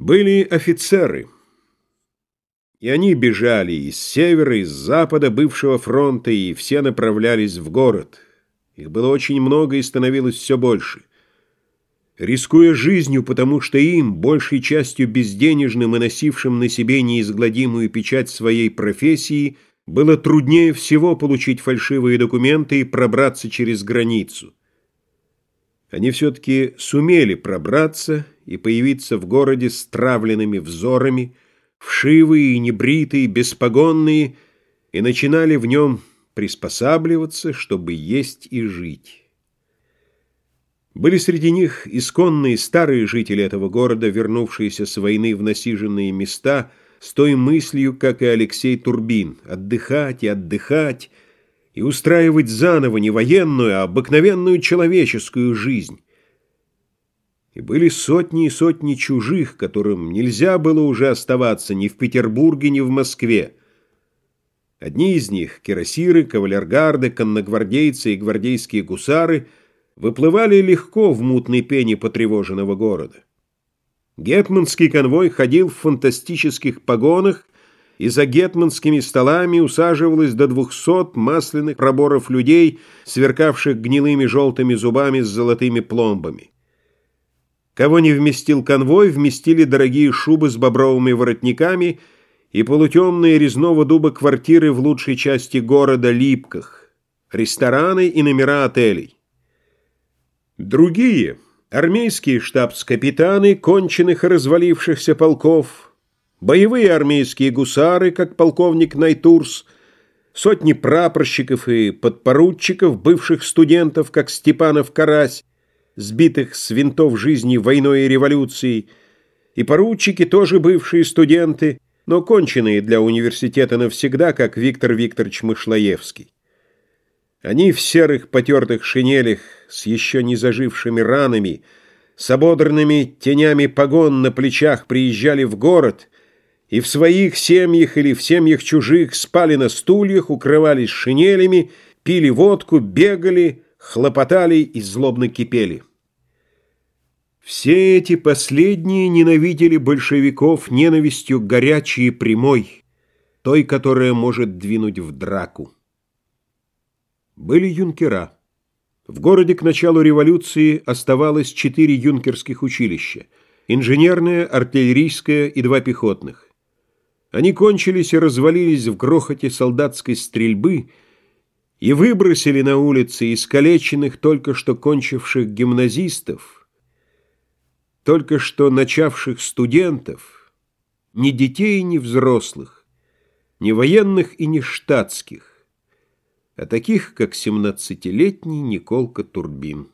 Были офицеры, и они бежали из севера, из запада бывшего фронта, и все направлялись в город. Их было очень много и становилось все больше. Рискуя жизнью, потому что им, большей частью безденежным и носившим на себе неизгладимую печать своей профессии, было труднее всего получить фальшивые документы и пробраться через границу. Они все-таки сумели пробраться и появиться в городе с травленными взорами, вшивые и небритые, беспогонные, и начинали в нем приспосабливаться, чтобы есть и жить. Были среди них исконные старые жители этого города, вернувшиеся с войны в насиженные места, с той мыслью, как и Алексей Турбин, отдыхать и отдыхать, и устраивать заново не военную, а обыкновенную человеческую жизнь. И были сотни и сотни чужих, которым нельзя было уже оставаться ни в Петербурге, ни в Москве. Одни из них, кирасиры, кавалергарды, конногвардейцы и гвардейские гусары, выплывали легко в мутной пене потревоженного города. Гетманский конвой ходил в фантастических погонах и за гетманскими столами усаживалось до двухсот масляных проборов людей, сверкавших гнилыми желтыми зубами с золотыми пломбами. Кого не вместил конвой, вместили дорогие шубы с бобровыми воротниками и полутемные резного дуба квартиры в лучшей части города Липках, рестораны и номера отелей. Другие — армейские штабс-капитаны конченых и развалившихся полков — боевые армейские гусары, как полковник Найтурс, сотни прапорщиков и подпоручиков, бывших студентов, как Степанов Карась, сбитых с винтов жизни войной и революцией, и поручики, тоже бывшие студенты, но конченые для университета навсегда, как Виктор Викторович Мышлоевский. Они в серых потертых шинелях с еще не зажившими ранами, с ободранными тенями погон на плечах приезжали в город и в своих семьях или в семьях чужих спали на стульях, укрывались шинелями, пили водку, бегали, хлопотали и злобно кипели. Все эти последние ненавидели большевиков ненавистью горячей и прямой, той, которая может двинуть в драку. Были юнкера. В городе к началу революции оставалось четыре юнкерских училища – инженерное, артиллерийское и два пехотных. Они кончились и развалились в грохоте солдатской стрельбы и выбросили на улицы искалеченных, только что кончивших гимназистов, только что начавших студентов, ни детей, ни взрослых, ни военных и ни штатских, а таких, как семнадцатилетний Николка Турбин.